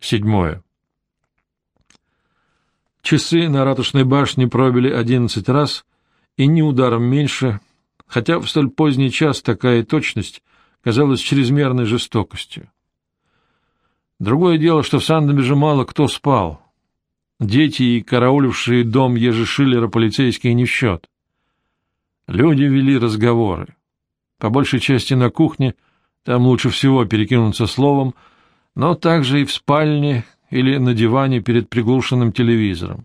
Седьмое. Часы на ратушной башне пробили одиннадцать раз, и ни ударом меньше, хотя в столь поздний час такая точность казалась чрезмерной жестокостью. Другое дело, что в Сандомеже мало кто спал. Дети и караулившие дом Ежи Шиллера полицейские не в счет. Люди вели разговоры. По большей части на кухне, там лучше всего перекинуться словом, но также и в спальне или на диване перед приглушенным телевизором.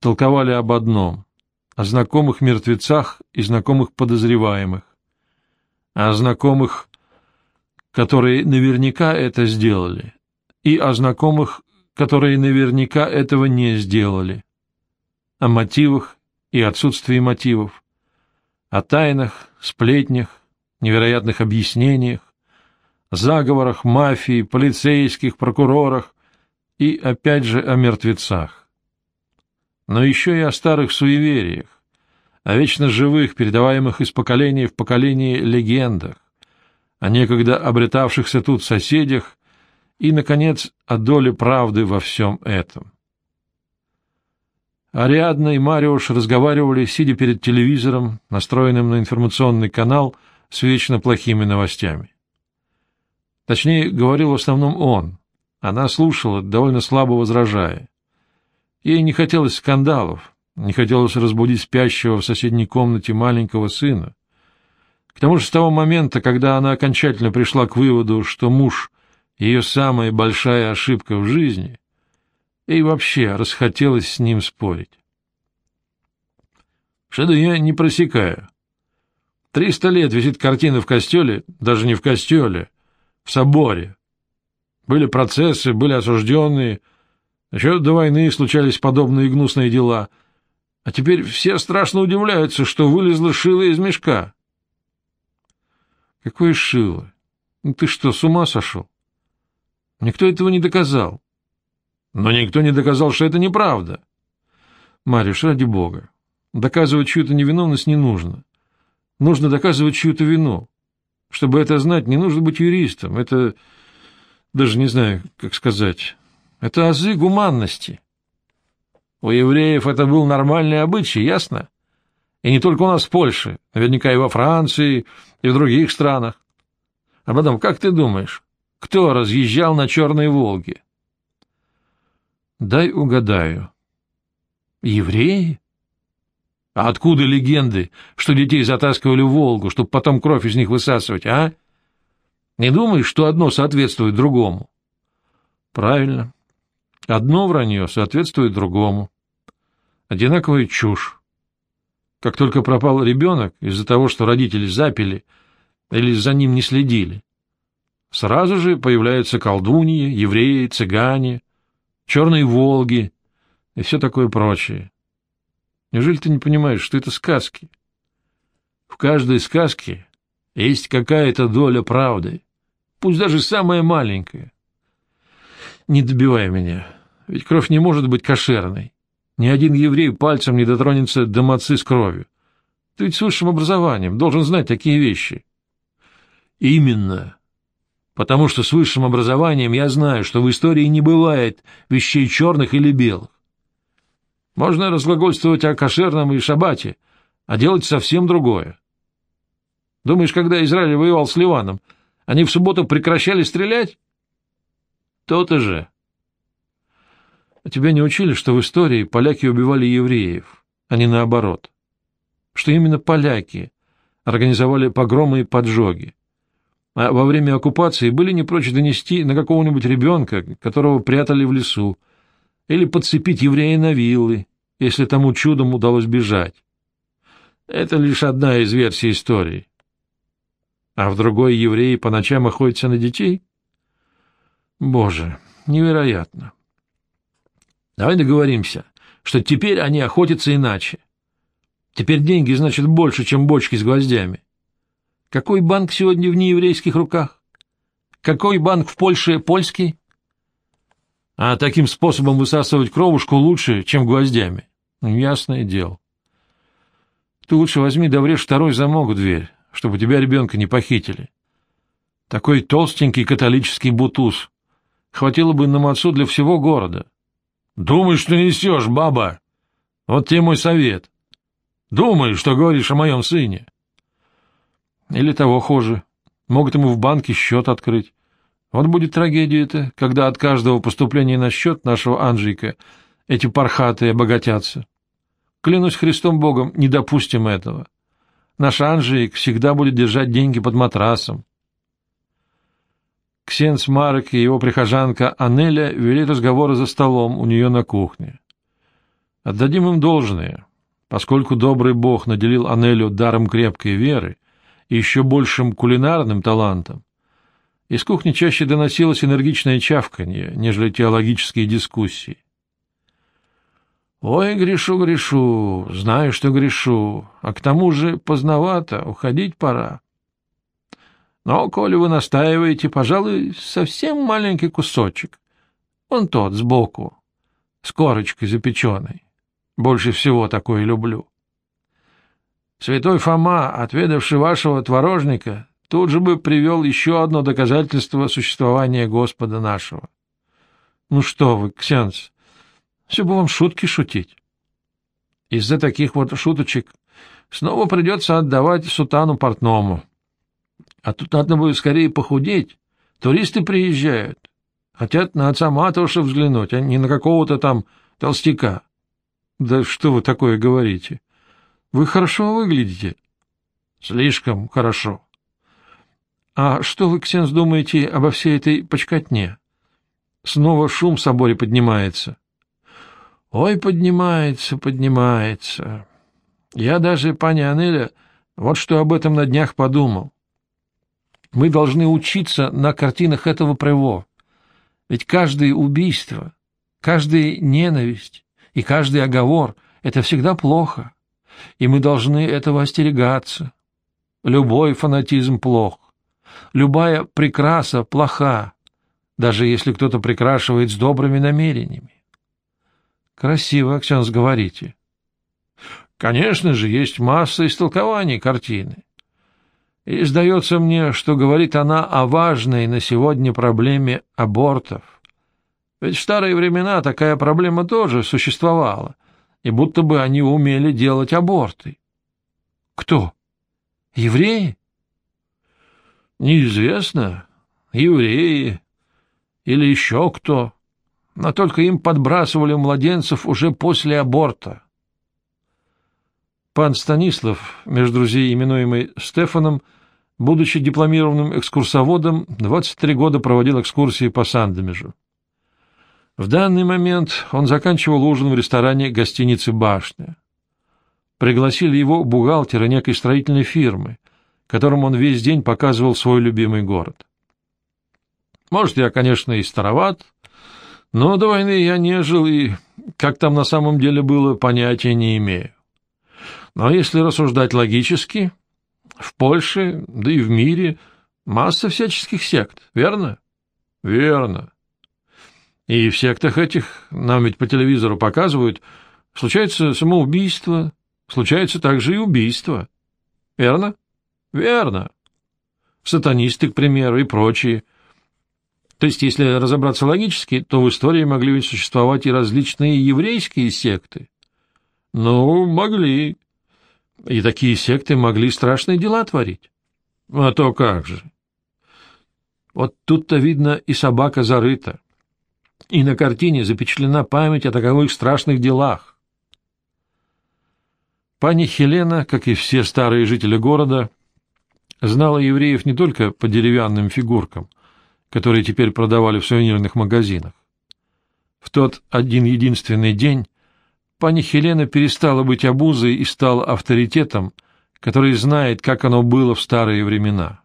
Толковали об одном — о знакомых мертвецах и знакомых подозреваемых, о знакомых, которые наверняка это сделали, и о знакомых, которые наверняка этого не сделали, о мотивах и отсутствии мотивов, о тайнах, сплетнях, невероятных объяснениях, заговорах мафии, полицейских, прокурорах и, опять же, о мертвецах. Но еще и о старых суевериях, о вечно живых, передаваемых из поколения в поколение легендах, о некогда обретавшихся тут соседях и, наконец, о доле правды во всем этом. Ариадна и Мариуш разговаривали, сидя перед телевизором, настроенным на информационный канал с вечно плохими новостями. Точнее, говорил в основном он. Она слушала, довольно слабо возражая. Ей не хотелось скандалов, не хотелось разбудить спящего в соседней комнате маленького сына. К тому же с того момента, когда она окончательно пришла к выводу, что муж — ее самая большая ошибка в жизни, ей вообще расхотелось с ним спорить. Что-то я не просекаю. Триста лет висит картина в костеле, даже не в костеле, в соборе. Были процессы, были осужденные. Еще до войны случались подобные гнусные дела. А теперь все страшно удивляются, что вылезло шило из мешка. Какое шило? Ну ты что, с ума сошел? Никто этого не доказал. Но никто не доказал, что это неправда. Мариш, ради бога, доказывать чью-то невиновность не нужно. Нужно доказывать чью-то вину. Чтобы это знать, не нужно быть юристом. Это, даже не знаю, как сказать, это азы гуманности. У евреев это был нормальный обычай, ясно? И не только у нас в Польше, наверняка и во Франции, и в других странах. А потом, как ты думаешь, кто разъезжал на Черной Волге? Дай угадаю. Евреи? А откуда легенды, что детей затаскивали в Волгу, чтобы потом кровь из них высасывать, а? Не думаешь, что одно соответствует другому? Правильно. Одно вранье соответствует другому. Одинаковая чушь. Как только пропал ребенок из-за того, что родители запили или за ним не следили, сразу же появляются колдуньи, евреи, цыгане, черные «Волги» и все такое прочее. Неужели ты не понимаешь, что это сказки? В каждой сказке есть какая-то доля правды, пусть даже самая маленькая. Не добивай меня, ведь кровь не может быть кошерной. Ни один еврей пальцем не дотронется до мацы с кровью. Ты ведь с высшим образованием должен знать такие вещи. Именно. Потому что с высшим образованием я знаю, что в истории не бывает вещей черных или белых. Можно разглагольствовать о кошерном и шабате, а делать совсем другое. Думаешь, когда Израиль воевал с Ливаном, они в субботу прекращали стрелять? То-то же. А тебя не учили, что в истории поляки убивали евреев, а не наоборот? Что именно поляки организовали погромы и поджоги, а во время оккупации были не прочь донести на какого-нибудь ребенка, которого прятали в лесу, или подцепить еврея на виллы, если тому чудом удалось бежать. Это лишь одна из версий истории. А в другой евреи по ночам охотятся на детей? Боже, невероятно. Давай договоримся, что теперь они охотятся иначе. Теперь деньги значат больше, чем бочки с гвоздями. Какой банк сегодня в нееврейских руках? Какой банк в Польше польский? А таким способом высасывать кровушку лучше, чем гвоздями. Ну, ясное дело. Ты лучше возьми да врежь второй замок в дверь, чтобы тебя ребенка не похитили. Такой толстенький католический бутуз. Хватило бы на мацу для всего города. Думаешь, что несешь, баба? Вот тебе мой совет. Думай, что говоришь о моем сыне. Или того хуже. Могут ему в банке счет открыть. Вот будет трагедия-то, когда от каждого поступления на счет нашего Анжика эти пархатые обогатятся. Клянусь Христом Богом, не допустим этого. Наш Анжик всегда будет держать деньги под матрасом. Ксенс Марек и его прихожанка Анеля вели разговоры за столом у нее на кухне. Отдадим им должное, поскольку добрый бог наделил Анелю даром крепкой веры и еще большим кулинарным талантом. Из кухни чаще доносилось энергичное чавканье, нежели теологические дискуссии. «Ой, грешу, грешу, знаю, что грешу, а к тому же поздновато, уходить пора. Но, коли вы настаиваете, пожалуй, совсем маленький кусочек. Он тот, сбоку, с корочкой запеченной. Больше всего такое люблю. Святой Фома, отведавший вашего творожника, тут же бы привел еще одно доказательство существования Господа нашего. Ну что вы, Ксенс, все бы вам шутки шутить. Из-за таких вот шуточек снова придется отдавать сутану портному. А тут надо будет скорее похудеть. Туристы приезжают. Хотят на отца Матуша взглянуть, а не на какого-то там толстяка. Да что вы такое говорите? Вы хорошо выглядите. Слишком хорошо. А что вы, Ксенс, думаете обо всей этой почкотне? Снова шум в соборе поднимается. Ой, поднимается, поднимается. Я даже, паня Анеля, вот что об этом на днях подумал. Мы должны учиться на картинах этого Прево. Ведь каждое убийство, каждая ненависть и каждый оговор — это всегда плохо, и мы должны этого остерегаться. Любой фанатизм плох, любая прекраса плоха, даже если кто-то прикрашивает с добрыми намерениями. Красиво, Аксенс, говорите. Конечно же, есть масса истолкований картины. И сдается мне, что говорит она о важной на сегодня проблеме абортов. Ведь в старые времена такая проблема тоже существовала, и будто бы они умели делать аборты. Кто? Евреи? Неизвестно. Евреи. Или еще кто. Но только им подбрасывали младенцев уже после аборта. Пан Станислав, между друзей именуемый Стефаном, будучи дипломированным экскурсоводом, 23 года проводил экскурсии по Сандомежу. В данный момент он заканчивал ужин в ресторане гостиницы «Башня». Пригласили его бухгалтера некой строительной фирмы, которому он весь день показывал свой любимый город. Может, я, конечно, и староват, но до войны я не жил и, как там на самом деле было, понятия не имею. Но если рассуждать логически, в Польше, да и в мире масса всяческих сект, верно? Верно. И в сектах этих, нам ведь по телевизору показывают, случается самоубийство, случается также и убийство. Верно? Верно. Сатанисты, к примеру, и прочие. То есть, если разобраться логически, то в истории могли ведь существовать и различные еврейские секты. Ну, могли. И такие секты могли страшные дела творить. А то как же. Вот тут-то видно и собака зарыта. И на картине запечатлена память о таковых страшных делах. Пани Хелена, как и все старые жители города, знала евреев не только по деревянным фигуркам, которые теперь продавали в сувенирных магазинах. В тот один единственный день Пани Хелена перестала быть обузой и стала авторитетом, который знает, как оно было в старые времена.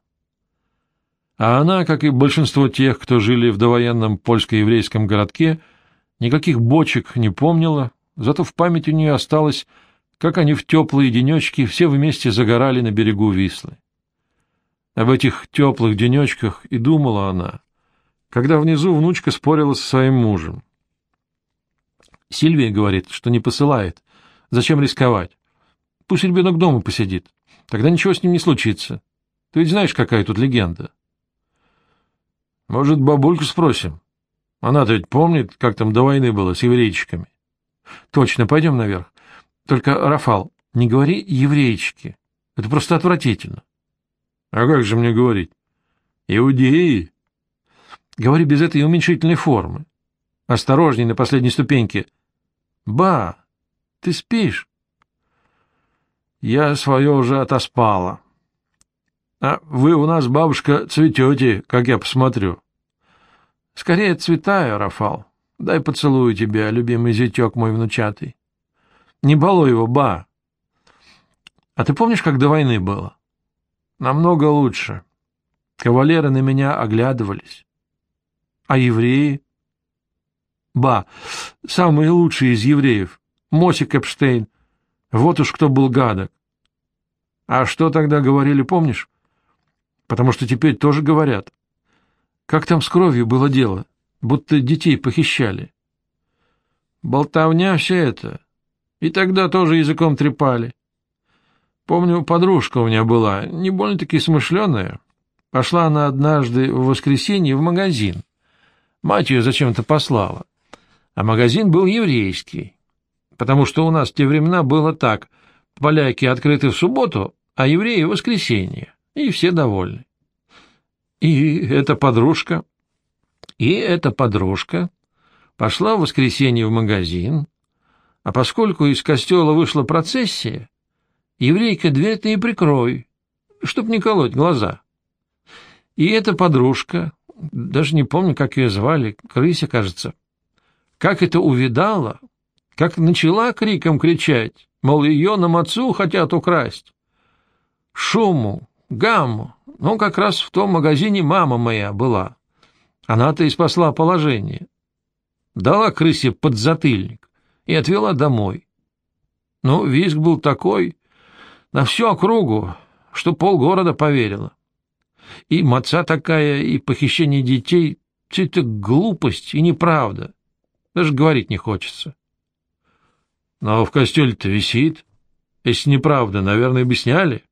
А она, как и большинство тех, кто жили в довоенном польско-еврейском городке, никаких бочек не помнила, зато в памяти у нее осталось, как они в теплые денечки все вместе загорали на берегу Вислы. Об этих теплых денечках и думала она, когда внизу внучка спорила со своим мужем. Сильвия говорит, что не посылает. Зачем рисковать? Пусть ребенок дома посидит. Тогда ничего с ним не случится. Ты ведь знаешь, какая тут легенда. Может, бабульку спросим? Она-то ведь помнит, как там до войны было с еврейчиками. Точно, пойдем наверх. Только, Рафал, не говори еврейчики. Это просто отвратительно. А как же мне говорить? Иудеи? Говори без этой уменьшительной формы. Осторожней на последней ступеньке. Ба, ты спишь? Я свое уже отоспала. А вы у нас, бабушка, цветете, как я посмотрю. Скорее цветаю, Рафал. Дай поцелую тебя, любимый зятек мой внучатый. Не балуй его, ба. А ты помнишь, как до войны было? Намного лучше. Кавалеры на меня оглядывались. А евреи? Ба, самые лучшие из евреев. Мосик Эпштейн. Вот уж кто был гадок. А что тогда говорили, помнишь? Потому что теперь тоже говорят. Как там с кровью было дело? Будто детей похищали. Болтовня все это. И тогда тоже языком трепали. Помню, подружка у меня была, не больно-таки смышленая. Пошла она однажды в воскресенье в магазин. Мать ее зачем-то послала. А магазин был еврейский. Потому что у нас в те времена было так. Поляки открыты в субботу, а евреи — в воскресенье. И все довольны. И эта подружка, и эта подружка пошла в воскресенье в магазин, а поскольку из костела вышла процессия, еврейка дверь-то и прикрой, чтоб не колоть глаза. И эта подружка, даже не помню, как ее звали, крыся, кажется, как это увидала, как начала криком кричать, мол, ее на мацу хотят украсть. Шуму, гамму, ну, как раз в том магазине мама моя была. Она-то и спасла положение. Дала крысе подзатыльник и отвела домой. Ну, визг был такой, на всю округу, что полгорода поверило. И маца такая, и похищение детей — все это глупость и неправда. Даже говорить не хочется. Но в костеле-то висит. Если неправда, наверное, объясняли.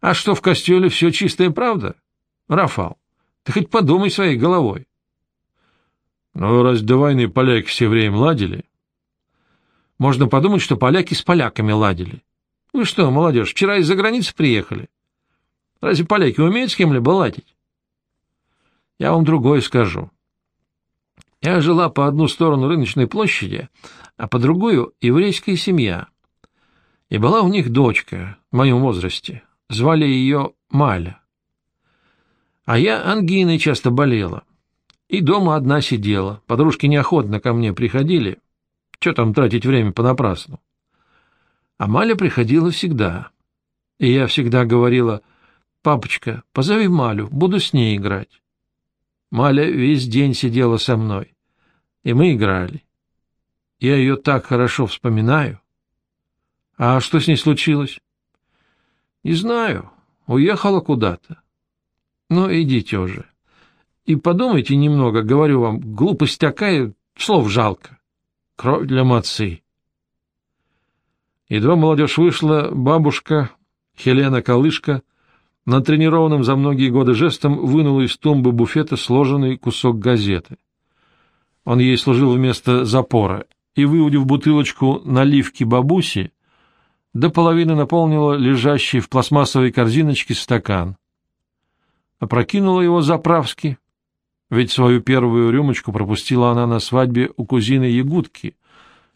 А что в костеле все чистая правда? Рафал, ты хоть подумай своей головой. Ну, раз до войны поляки с евреем ладили? Можно подумать, что поляки с поляками ладили. Вы что, молодежь, вчера из-за границы приехали? Разве поляки умеют с кем-либо ладить? Я вам другое скажу. Я жила по одну сторону рыночной площади, а по другую — еврейская семья. И была у них дочка в моем возрасте, Звали ее Маля. А я ангиной часто болела. И дома одна сидела. Подружки неохотно ко мне приходили. Че там тратить время понапрасну? Маля приходила всегда. И я всегда говорила, «Папочка, позови Малю, буду с ней играть». Маля весь день сидела со мной, и мы играли. Я ее так хорошо вспоминаю. А что с ней случилось? — Не знаю. Уехала куда-то. Ну, идите уже. И подумайте немного, говорю вам, глупость такая, слов жалко. Кровь для мацы. Едва молодежь вышла, бабушка, Хелена Калышка, натренированным за многие годы жестом вынула из тумбы буфета сложенный кусок газеты. Он ей служил вместо запора, и, выудив бутылочку наливки бабуси, до половины наполнила лежащий в пластмассовой корзиночке стакан. Опрокинула его заправски, ведь свою первую рюмочку пропустила она на свадьбе у кузины Ягудки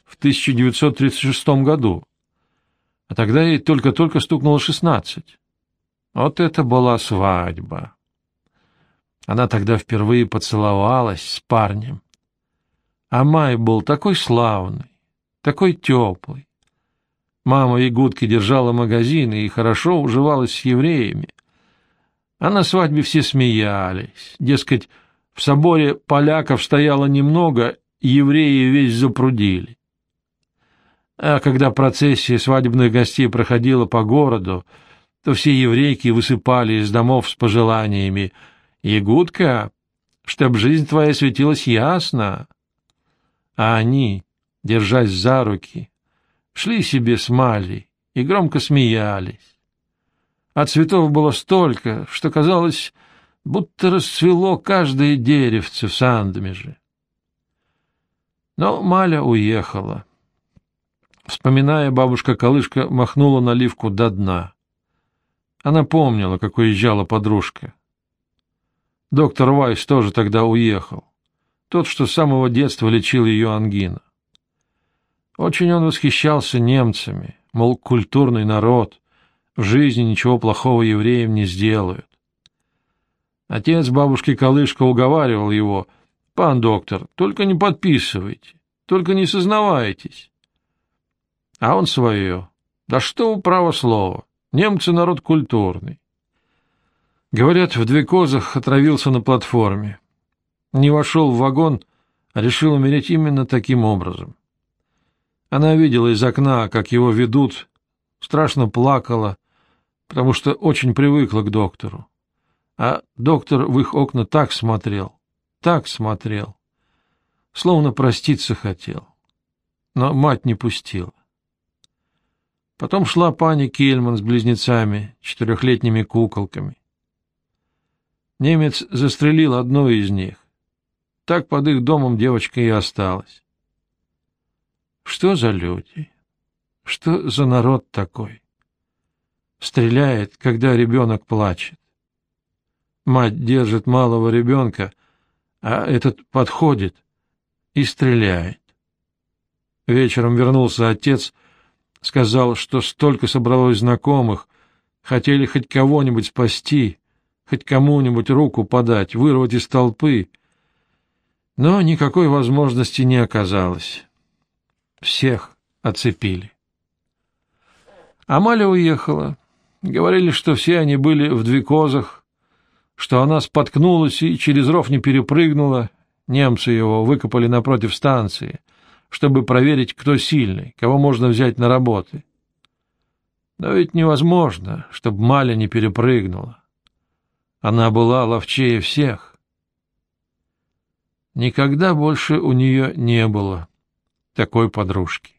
в 1936 году, а тогда ей только-только стукнуло шестнадцать. Вот это была свадьба! Она тогда впервые поцеловалась с парнем. А май был такой славный, такой теплый. Мама Ягудки держала магазины и хорошо уживалась с евреями. А на свадьбе все смеялись. Дескать, в соборе поляков стояло немного, евреи весь запрудили. А когда процессия свадебных гостей проходила по городу, то все еврейки высыпали из домов с пожеланиями «Ягудка, чтоб жизнь твоя светилась ясно». А они, держась за руки, шли себе с Малей и громко смеялись. А цветов было столько, что казалось, будто расцвело каждое деревце в Сандмеже. Но Маля уехала. Вспоминая, бабушка-колышка махнула наливку до дна. Она помнила, как уезжала подружка. Доктор Вайс тоже тогда уехал. Тот, что с самого детства лечил ее ангина. Очень он восхищался немцами, мол, культурный народ, в жизни ничего плохого евреям не сделают. Отец бабушки Колышка уговаривал его, «Пан доктор, только не подписывайте, только не сознавайтесь». А он свое. Да что право слово, немцы народ культурный. Говорят, в две козах отравился на платформе. Не вошел в вагон, а решил умереть именно таким образом. Она видела из окна, как его ведут, страшно плакала, потому что очень привыкла к доктору. А доктор в их окна так смотрел, так смотрел, словно проститься хотел. Но мать не пустила. Потом шла пани Кельман с близнецами, четырехлетними куколками. Немец застрелил одну из них. Так под их домом девочка и осталась. Что за люди? Что за народ такой? Стреляет, когда ребенок плачет. Мать держит малого ребенка, а этот подходит и стреляет. Вечером вернулся отец, сказал, что столько собралось знакомых, хотели хоть кого-нибудь спасти, хоть кому-нибудь руку подать, вырвать из толпы. Но никакой возможности не оказалось. Всех оцепили. Амаля уехала. Говорили, что все они были в двекозах, что она споткнулась и через ров не перепрыгнула. Немцы его выкопали напротив станции, чтобы проверить, кто сильный, кого можно взять на работы. Но ведь невозможно, чтобы Маля не перепрыгнула. Она была ловчее всех. Никогда больше у нее не было такой подружки.